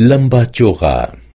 Lambachoga